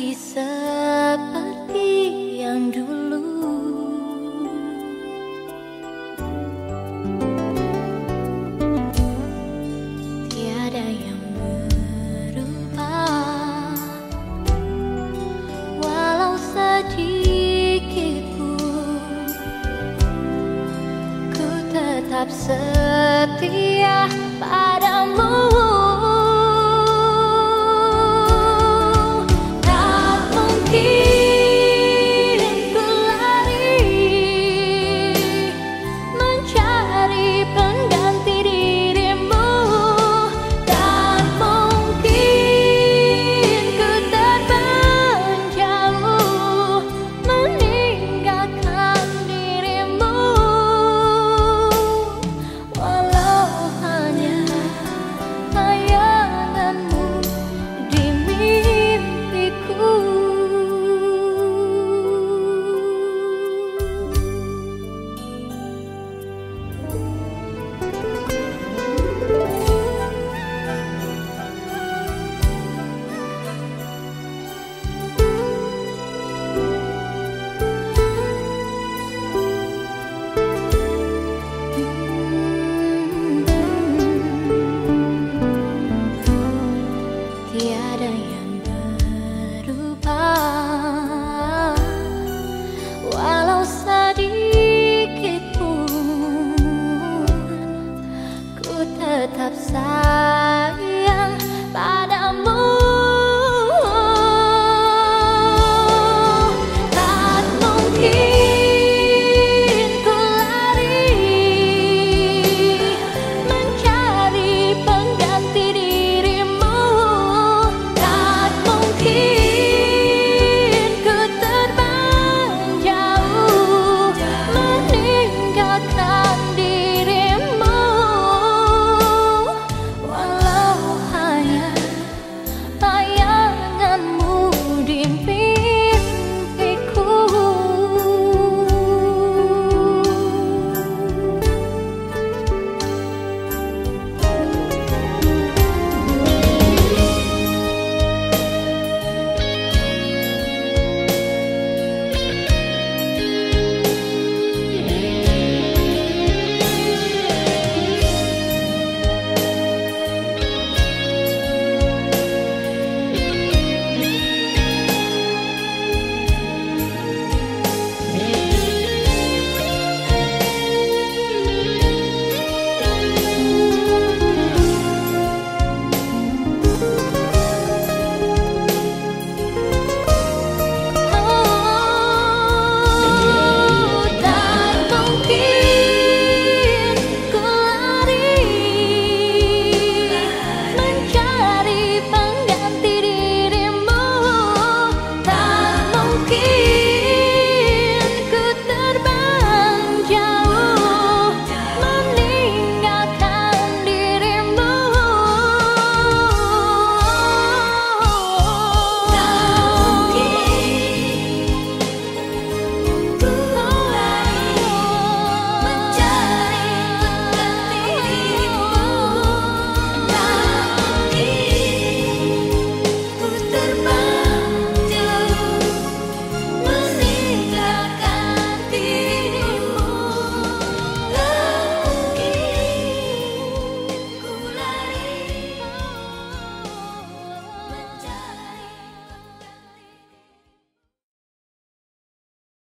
lagi seperti yang dulu. Tiada yang berubah. Walau sedikit pun Ku tetap setia padamu tetap sama